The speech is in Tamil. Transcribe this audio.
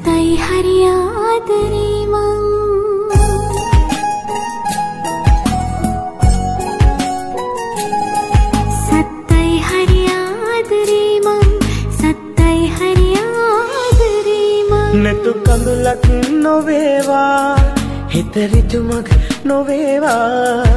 तै हर्यादरे නැතු කඳුලක් නොවේවා හිත රිතුමක් නොවේවා